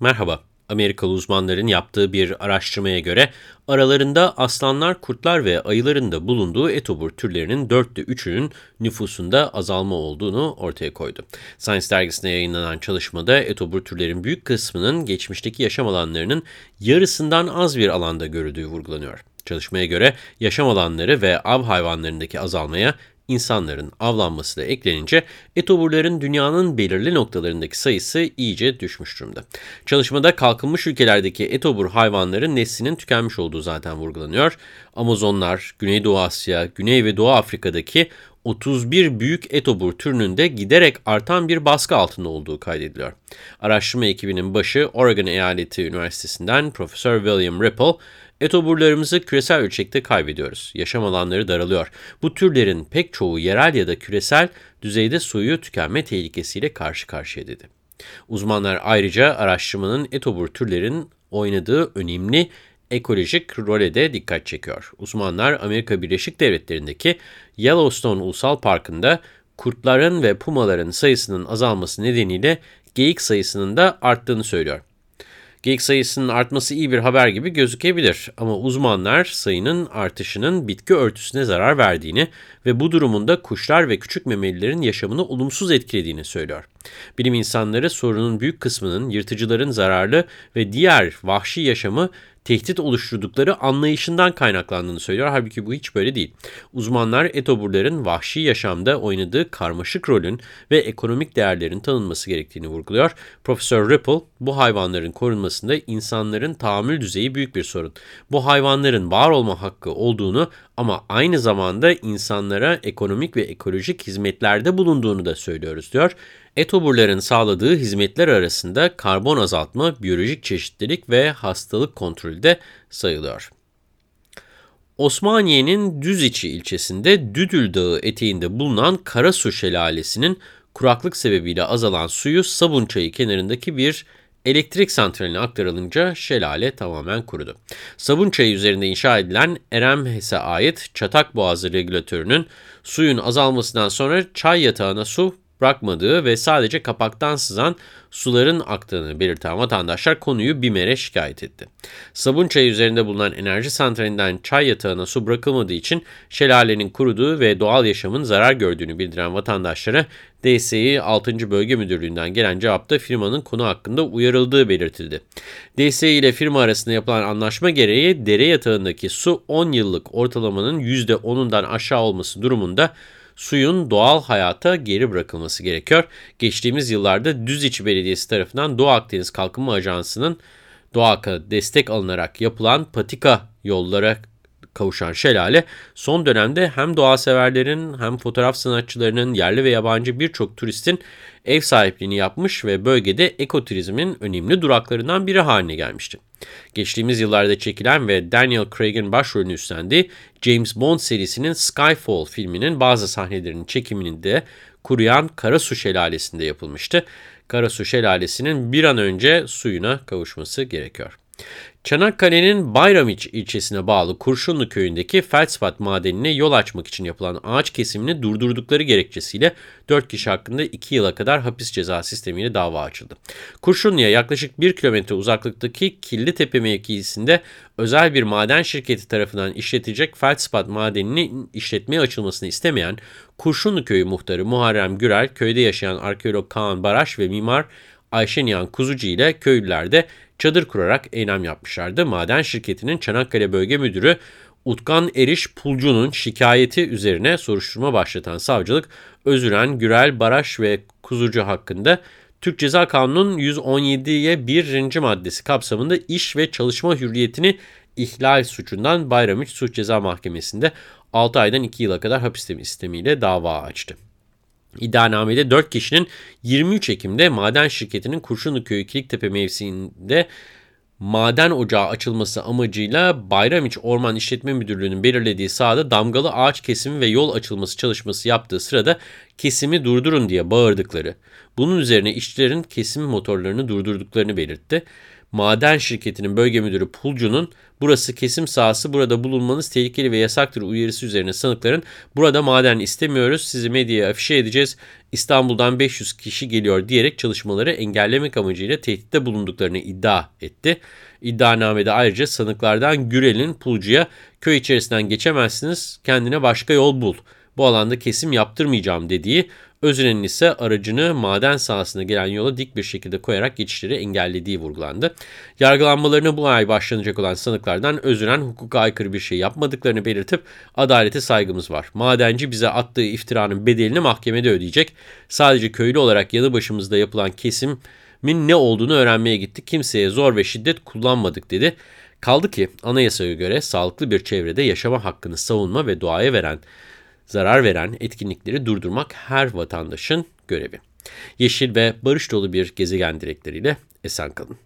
Merhaba. Amerikalı uzmanların yaptığı bir araştırmaya göre aralarında aslanlar, kurtlar ve ayıların da bulunduğu etobur türlerinin dörtte üçünün nüfusunda azalma olduğunu ortaya koydu. Science dergisine yayınlanan çalışmada etobur türlerin büyük kısmının geçmişteki yaşam alanlarının yarısından az bir alanda görüldüğü vurgulanıyor. Çalışmaya göre yaşam alanları ve av hayvanlarındaki azalmaya insanların avlanması da eklenince etoburların dünyanın belirli noktalarındaki sayısı iyice düşmüş durumda. Çalışmada kalkınmış ülkelerdeki etobur hayvanların neslinin tükenmiş olduğu zaten vurgulanıyor. Amazonlar, Güneydoğu Asya, Güney ve Doğu Afrika'daki 31 büyük etobur türünün de giderek artan bir baskı altında olduğu kaydediliyor. Araştırma ekibinin başı Oregon Eyaleti Üniversitesi'nden Profesör William Ripple, Etoburlarımızı küresel ölçekte kaybediyoruz. Yaşam alanları daralıyor. Bu türlerin pek çoğu yerel ya da küresel düzeyde suyu tükenme tehlikesiyle karşı karşıya dedi. Uzmanlar ayrıca araştırmanın etobur türlerin oynadığı önemli ekolojik role de dikkat çekiyor. Uzmanlar Amerika Birleşik Devletleri'ndeki Yellowstone Ulusal Parkı'nda kurtların ve pumaların sayısının azalması nedeniyle geyik sayısının da arttığını söylüyor. Geyik sayısının artması iyi bir haber gibi gözükebilir ama uzmanlar sayının artışının bitki örtüsüne zarar verdiğini ve bu durumunda kuşlar ve küçük memelilerin yaşamını olumsuz etkilediğini söylüyor. Bilim insanları sorunun büyük kısmının yırtıcıların zararlı ve diğer vahşi yaşamı tehdit oluşturdukları anlayışından kaynaklandığını söylüyor. Halbuki bu hiç böyle değil. Uzmanlar etoburların vahşi yaşamda oynadığı karmaşık rolün ve ekonomik değerlerin tanınması gerektiğini vurguluyor. Profesör Ripple, bu hayvanların korunmasında insanların tahammül düzeyi büyük bir sorun. Bu hayvanların var olma hakkı olduğunu ama aynı zamanda insanlara ekonomik ve ekolojik hizmetlerde bulunduğunu da söylüyoruz diyor. Etoburların sağladığı hizmetler arasında karbon azaltma, biyolojik çeşitlilik ve hastalık kontrolü de sayılıyor. Osmaniye'nin Düziçi ilçesinde Düdül Dağı eteğinde bulunan Karasu Şelalesi'nin kuraklık sebebiyle azalan suyu Sabun Çayı kenarındaki bir elektrik santraline aktarılınca şelale tamamen kurudu. Sabun Çayı üzerinde inşa edilen Eremhes'e ait Çatak Boğazı regülatörünün suyun azalmasından sonra çay yatağına su bırakmadığı ve sadece kapaktan sızan suların aktığını belirten vatandaşlar konuyu BİMER'e şikayet etti. Sabun çayı üzerinde bulunan enerji santralinden çay yatağına su bırakılmadığı için şelalenin kuruduğu ve doğal yaşamın zarar gördüğünü bildiren vatandaşlara DSİ 6. Bölge Müdürlüğü'nden gelen cevapta firmanın konu hakkında uyarıldığı belirtildi. DSİ ile firma arasında yapılan anlaşma gereği dere yatağındaki su 10 yıllık ortalamanın %10'undan aşağı olması durumunda suyun doğal hayata geri bırakılması gerekiyor. Geçtiğimiz yıllarda Düziç Belediyesi tarafından Doğu Akdeniz Kalkınma Ajansı'nın doğaka destek alınarak yapılan patika yollara kavuşan şelale son dönemde hem doğa severlerin hem fotoğraf sanatçılarının yerli ve yabancı birçok turistin ev sahipliğini yapmış ve bölgede ekoturizmin önemli duraklarından biri haline gelmişti. Geçtiğimiz yıllarda çekilen ve Daniel Craig'in başrolünü üstlendiği James Bond serisinin Skyfall filminin bazı sahnelerinin çekiminin de kuruyan Karasu Şelalesi'nde yapılmıştı. Karasu Şelalesi'nin bir an önce suyuna kavuşması gerekiyor. Çanakkale'nin Bayramiç ilçesine bağlı Kurşunlu köyündeki feldspat madenine yol açmak için yapılan ağaç kesimini durdurdukları gerekçesiyle 4 kişi hakkında 2 yıla kadar hapis ceza sistemiyle dava açıldı. Kurşunlu'ya yaklaşık 1 kilometre uzaklıktaki Tepe mevkiisinde özel bir maden şirketi tarafından işletilecek feldspat madenini işletmeye açılmasını istemeyen Kurşunlu köyü muhtarı Muharrem Gürel, köyde yaşayan arkeolog Kaan Baraş ve mimar Ayşe Nihan Kuzucu ile köylüler de çadır kurarak eylem yapmışlardı. Maden şirketinin Çanakkale Bölge Müdürü Utkan Eriş Pulcu'nun şikayeti üzerine soruşturma başlatan savcılık, Özüren, Gürel, Baraş ve Kuzucu hakkında Türk Ceza Kanunu'nun 117'ye 1. maddesi kapsamında iş ve çalışma hürriyetini ihlal suçundan Bayramiç Suç Ceza Mahkemesi'nde 6 aydan 2 yıla kadar hapis istemiyle dava açtı. İddianamede 4 kişinin 23 Ekim'de maden şirketinin Kurşunlu Köyü Kiliktepe mevsiinde maden ocağı açılması amacıyla Bayramiç Orman İşletme Müdürlüğü'nün belirlediği sahada damgalı ağaç kesimi ve yol açılması çalışması yaptığı sırada kesimi durdurun diye bağırdıkları, bunun üzerine işçilerin kesim motorlarını durdurduklarını belirtti. Maden şirketinin bölge müdürü Pulcu'nun burası kesim sahası burada bulunmanız tehlikeli ve yasaktır uyarısı üzerine sanıkların burada maden istemiyoruz sizi medyaya afişe edeceğiz İstanbul'dan 500 kişi geliyor diyerek çalışmaları engellemek amacıyla tehditte bulunduklarını iddia etti. İddianamede ayrıca sanıklardan Gürel'in Pulcu'ya köy içerisinden geçemezsiniz kendine başka yol bul bu alanda kesim yaptırmayacağım dediği Özren'in ise aracını maden sahasına gelen yola dik bir şekilde koyarak geçişleri engellediği vurgulandı. Yargılanmalarına bu ay başlanacak olan sanıklardan Özren hukuka aykırı bir şey yapmadıklarını belirtip adalete saygımız var. Madenci bize attığı iftiranın bedelini mahkemede ödeyecek. Sadece köylü olarak yanı başımızda yapılan kesimin ne olduğunu öğrenmeye gittik. Kimseye zor ve şiddet kullanmadık dedi. Kaldı ki anayasaya göre sağlıklı bir çevrede yaşama hakkını savunma ve doğaya veren zarar veren etkinlikleri durdurmak her vatandaşın görevi. Yeşil ve barış dolu bir gezegen dilekleriyle esen kalın.